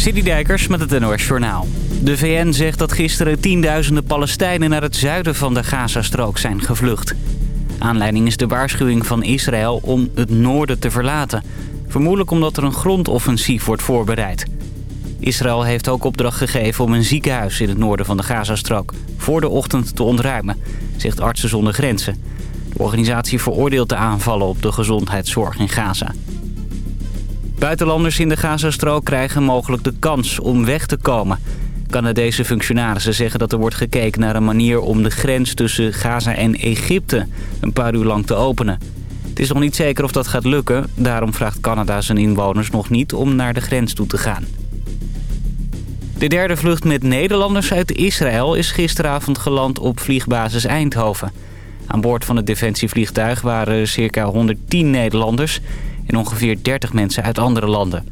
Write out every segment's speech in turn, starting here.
Dijkers met het NOS Journaal. De VN zegt dat gisteren tienduizenden Palestijnen naar het zuiden van de Gazastrook zijn gevlucht. Aanleiding is de waarschuwing van Israël om het noorden te verlaten. Vermoedelijk omdat er een grondoffensief wordt voorbereid. Israël heeft ook opdracht gegeven om een ziekenhuis in het noorden van de Gazastrook... voor de ochtend te ontruimen, zegt Artsen zonder Grenzen. De organisatie veroordeelt de aanvallen op de gezondheidszorg in Gaza. Buitenlanders in de Gazastrook krijgen mogelijk de kans om weg te komen. Canadese functionarissen zeggen dat er wordt gekeken naar een manier om de grens tussen Gaza en Egypte een paar uur lang te openen. Het is nog niet zeker of dat gaat lukken, daarom vraagt Canada zijn inwoners nog niet om naar de grens toe te gaan. De derde vlucht met Nederlanders uit Israël is gisteravond geland op vliegbasis Eindhoven. Aan boord van het defensievliegtuig waren circa 110 Nederlanders en ongeveer 30 mensen uit andere landen.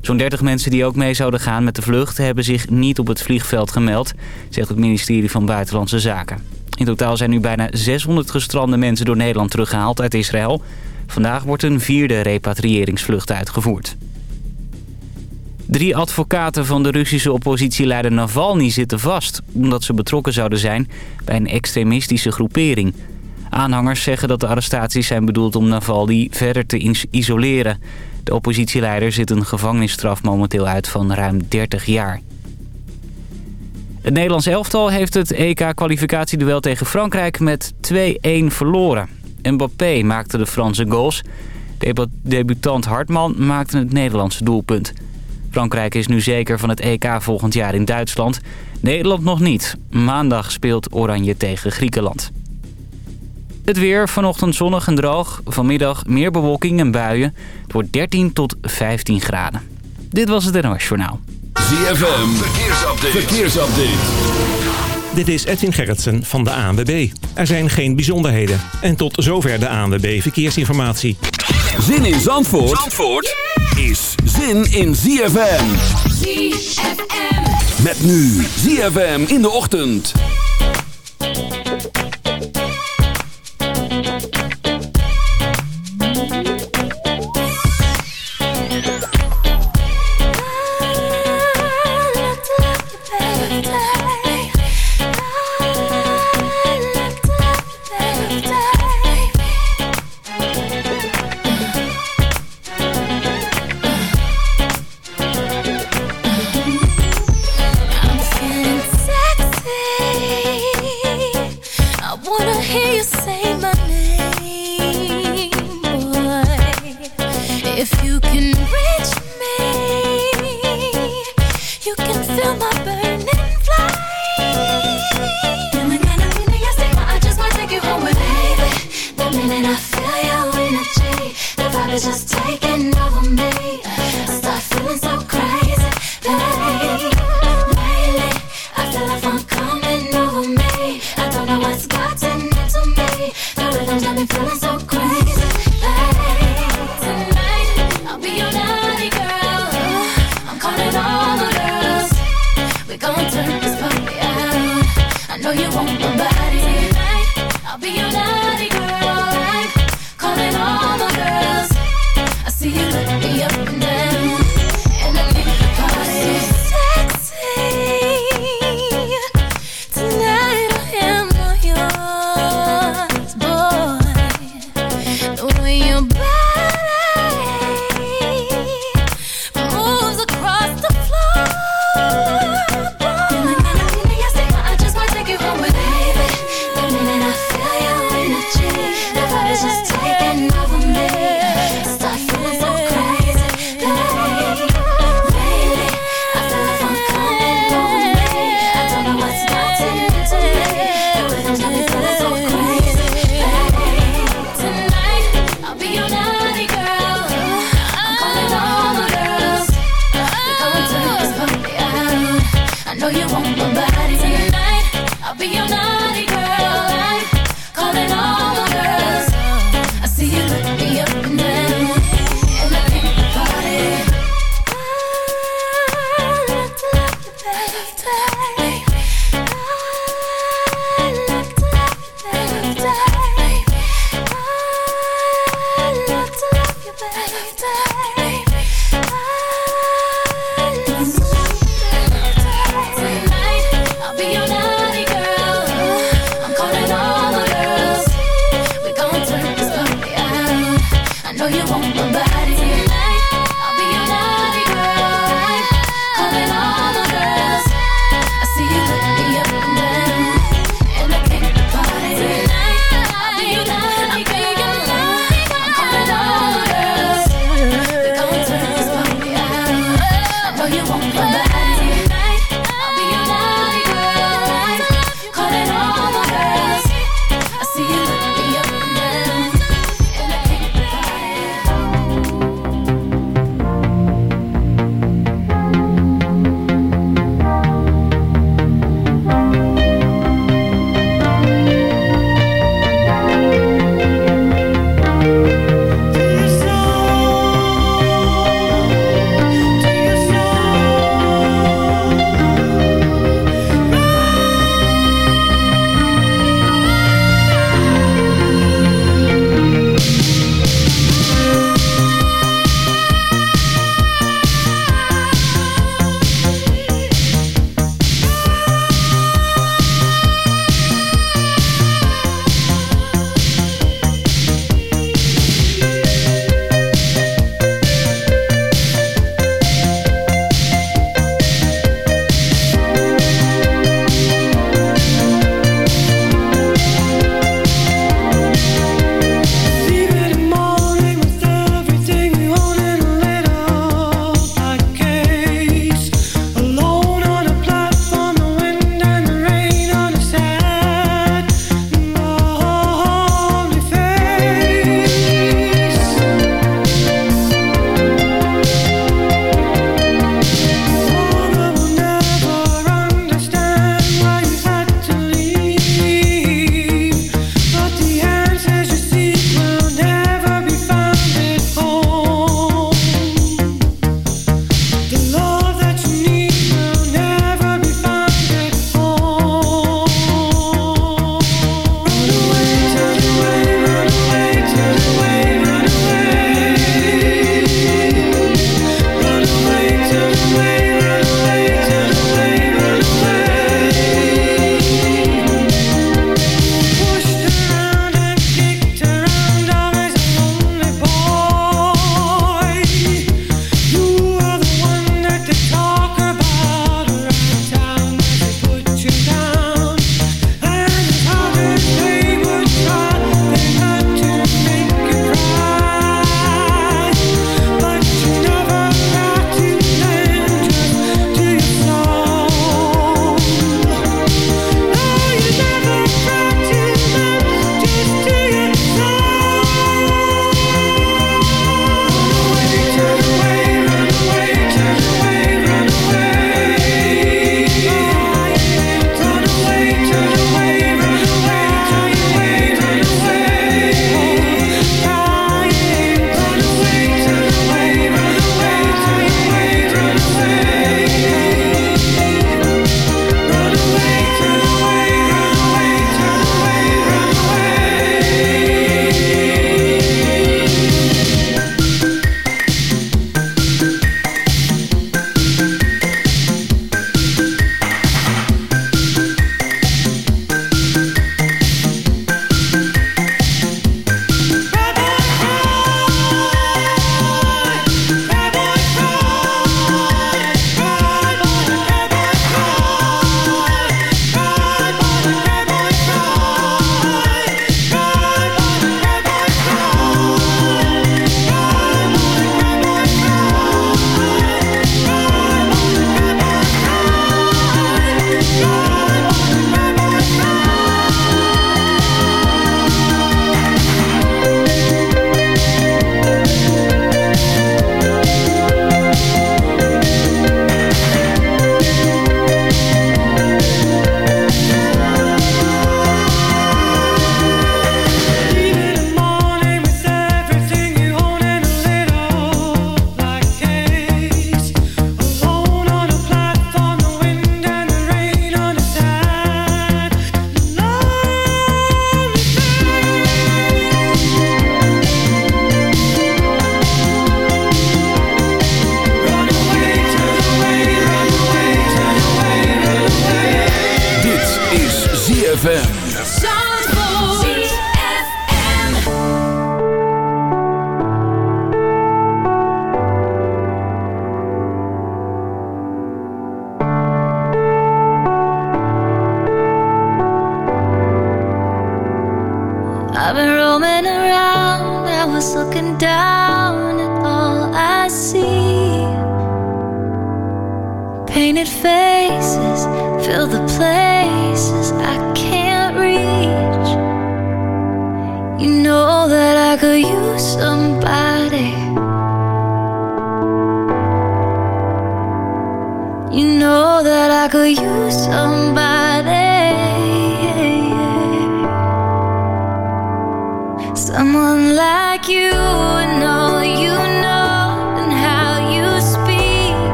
Zo'n 30 mensen die ook mee zouden gaan met de vlucht... hebben zich niet op het vliegveld gemeld, zegt het ministerie van Buitenlandse Zaken. In totaal zijn nu bijna 600 gestrande mensen door Nederland teruggehaald uit Israël. Vandaag wordt een vierde repatriëringsvlucht uitgevoerd. Drie advocaten van de Russische oppositieleider Navalny zitten vast... omdat ze betrokken zouden zijn bij een extremistische groepering... Aanhangers zeggen dat de arrestaties zijn bedoeld om Navalny verder te isoleren. De oppositieleider zit een gevangenisstraf momenteel uit van ruim 30 jaar. Het Nederlands elftal heeft het EK-kwalificatieduel tegen Frankrijk met 2-1 verloren. Mbappé maakte de Franse goals. Debutant Hartman maakte het Nederlandse doelpunt. Frankrijk is nu zeker van het EK volgend jaar in Duitsland. Nederland nog niet. Maandag speelt Oranje tegen Griekenland. Het weer vanochtend zonnig en droog. Vanmiddag meer bewolking en buien. Het wordt 13 tot 15 graden. Dit was het NOS Journaal. ZFM, verkeersupdate. verkeersupdate. Dit is Edwin Gerritsen van de ANWB. Er zijn geen bijzonderheden. En tot zover de ANWB Verkeersinformatie. Zin in Zandvoort, Zandvoort is zin in ZFM. ZFM. Met nu ZFM in de ochtend.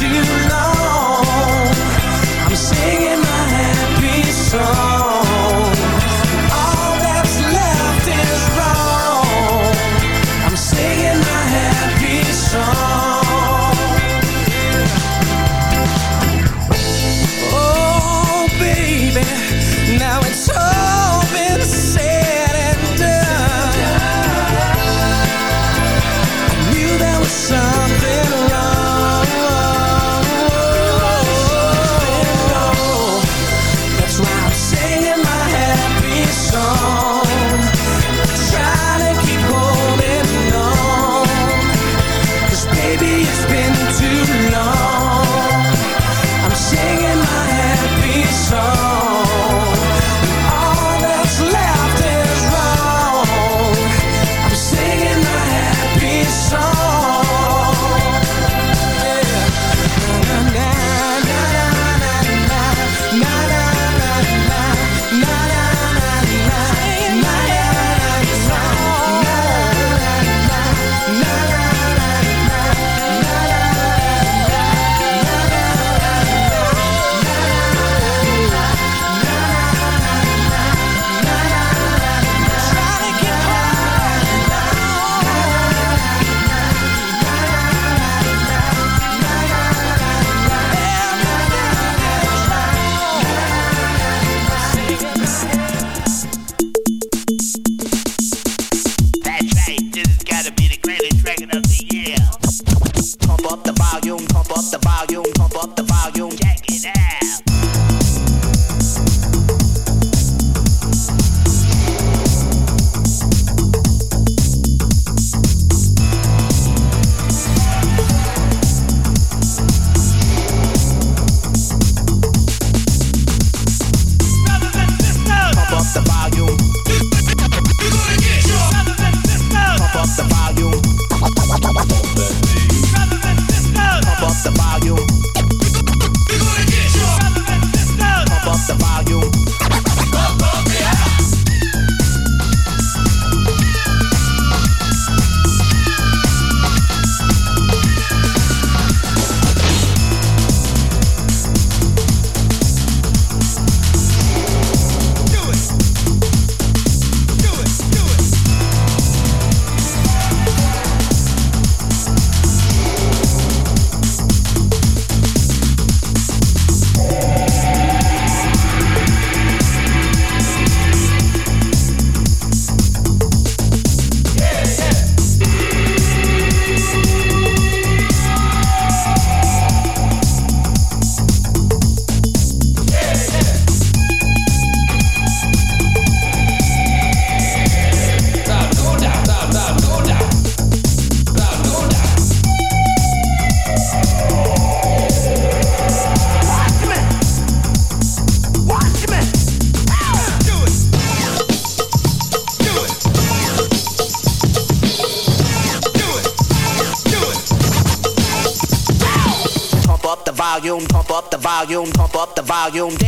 to you don't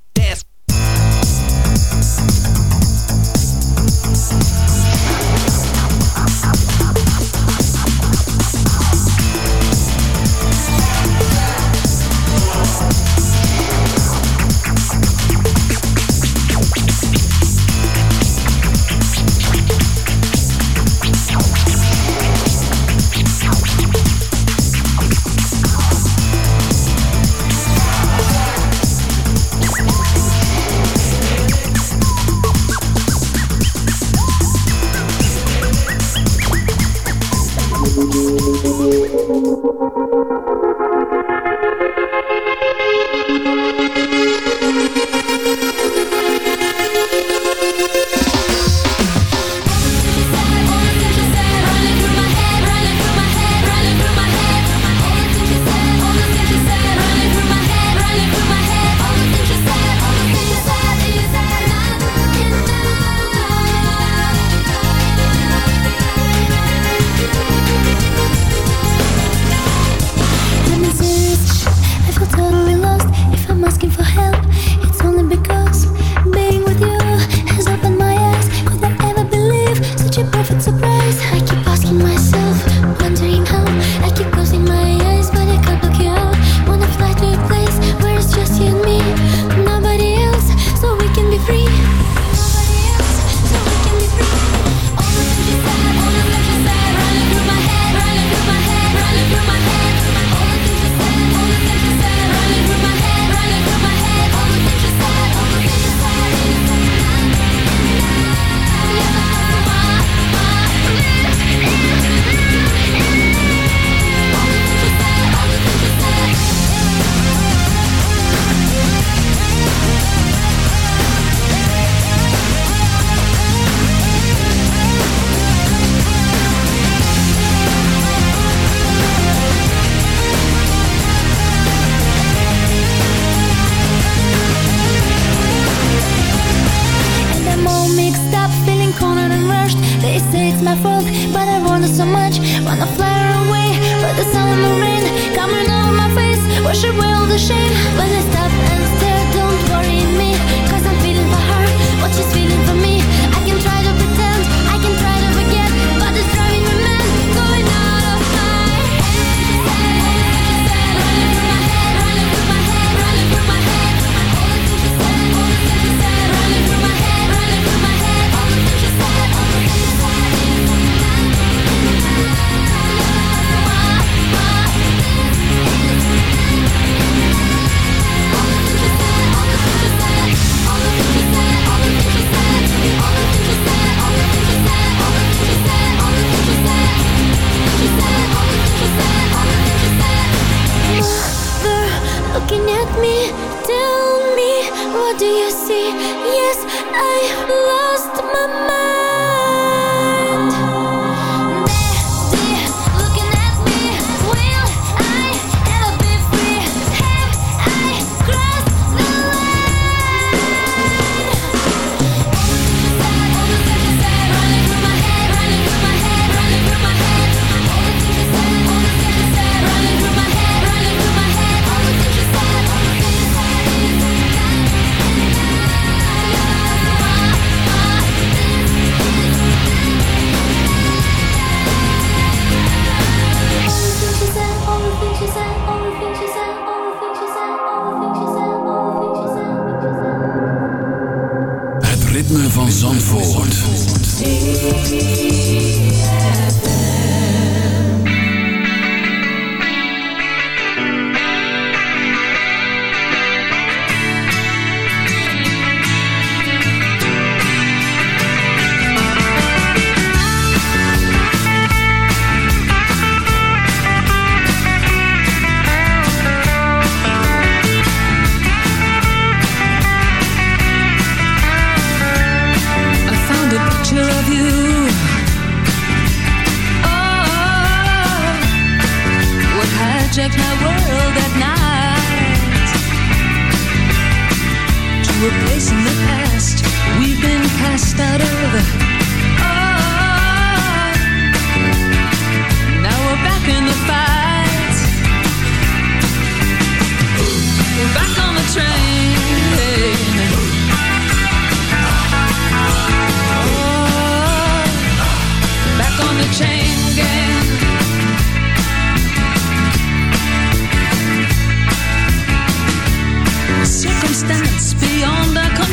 We're placing the past. We've been cast out of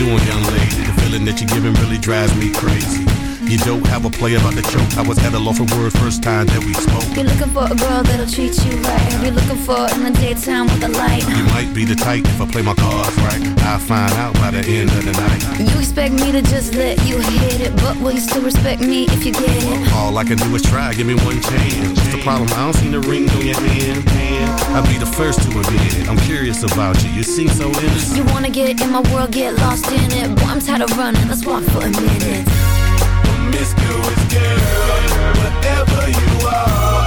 doing, young lady? The feeling that you're giving really drives me crazy. You don't have a play about the choke. I was at a loss for words first time that we spoke. You're looking for a girl that'll treat you right. You're looking for in the daytime with a light. You might be the type if I play my cards right. I'll find out by the end of the night. You expect me to just let you hit it, but will you still respect me if you get it? All I can do is try, give me one chance. What's the problem? I don't see the ring on your hand. I'll be the first to admit it. I'm curious about you. You seem so innocent. You wanna get in my world, get lost in it. Boy, I'm tired of running. Let's walk for a minute. Promiscuous girl, whatever you are,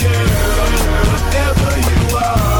Girl, whatever you are,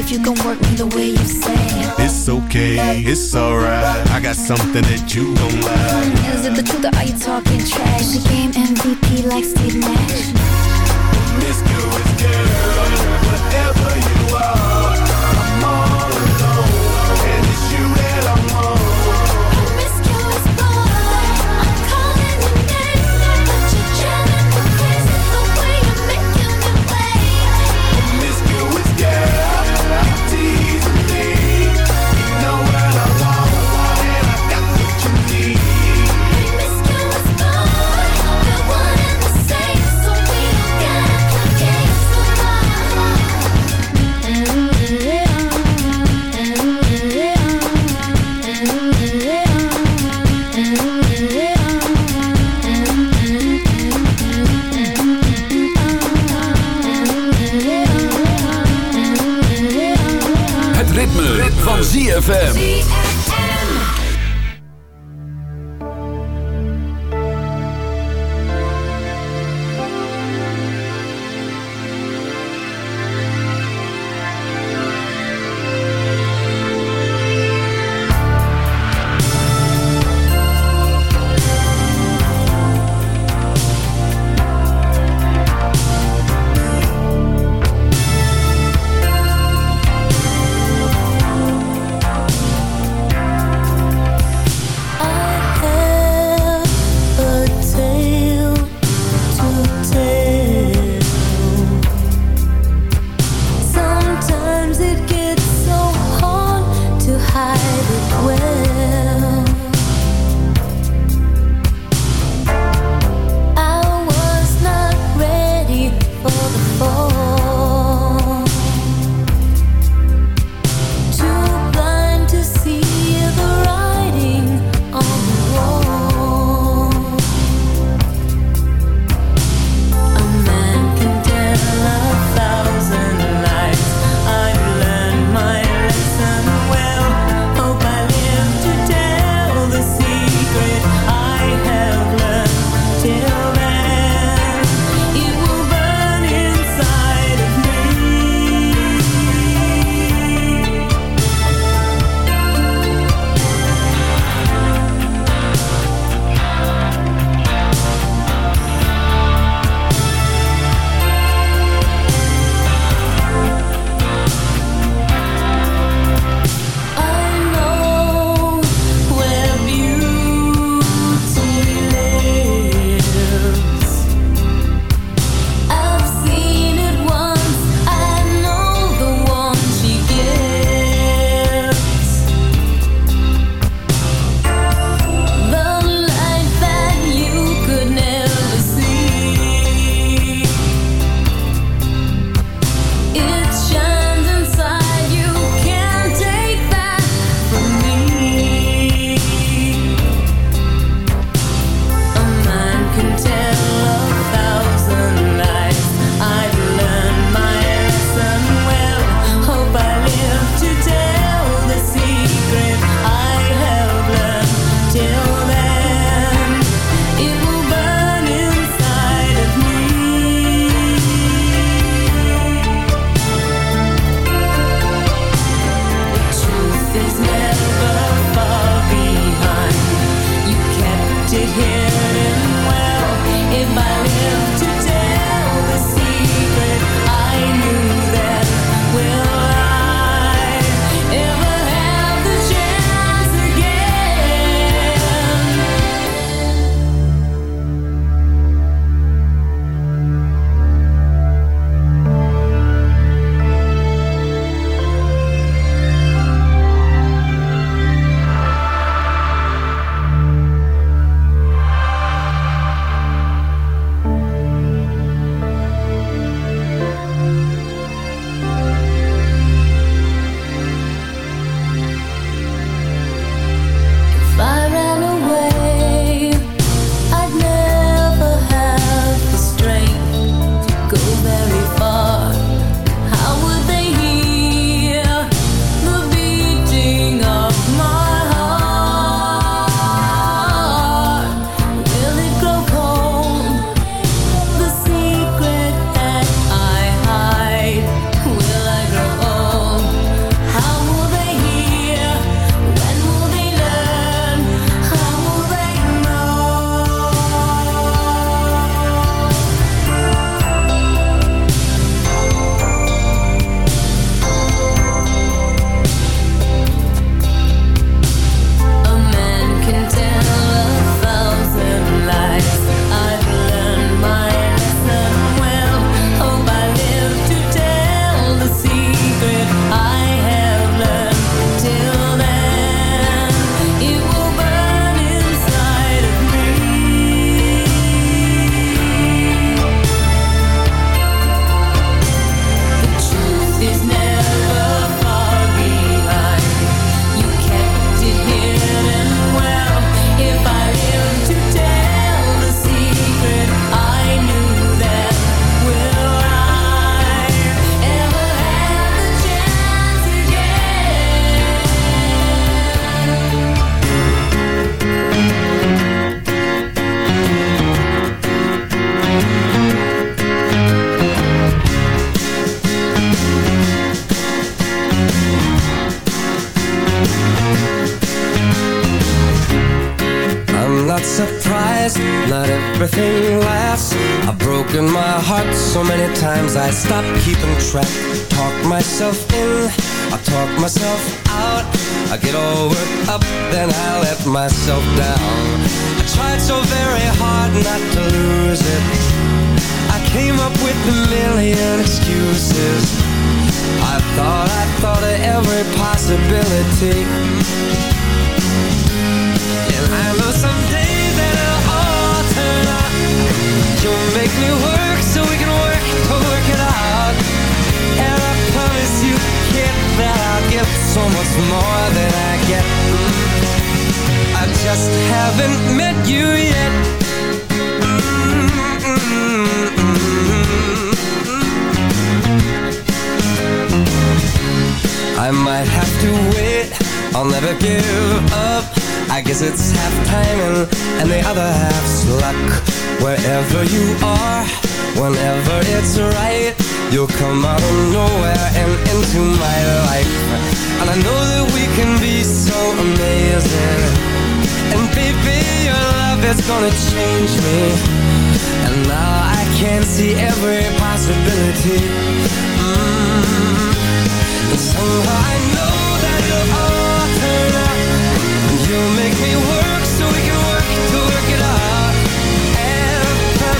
If you can work me the way you say. It's okay, it's alright. I got something that you gon' like. Is it the truth or are you talking trash? The game MVP like Steve Nash. Promiscuous girl, whatever you are, ZFM. Whenever it's right You'll come out of nowhere and into my life. And I know that we can be so amazing. And baby, your love is gonna change me. And now I can see every possibility. Mm. And somehow I know that it'll all turn out And you'll make me work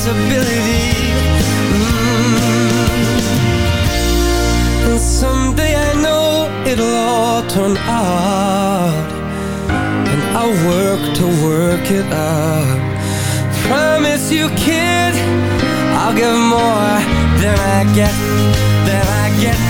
possibility. Mm. And someday I know it'll all turn out. And I'll work to work it out. Promise you kid I'll give more than I get Than I get,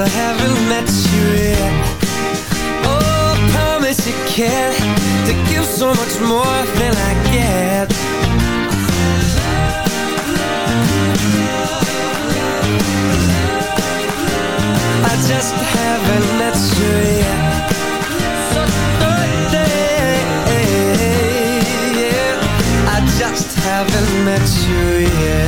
I haven't met you yet. Oh, I promise you can To give so much more than I get. I just haven't met you yet. Yeah I just haven't met you yet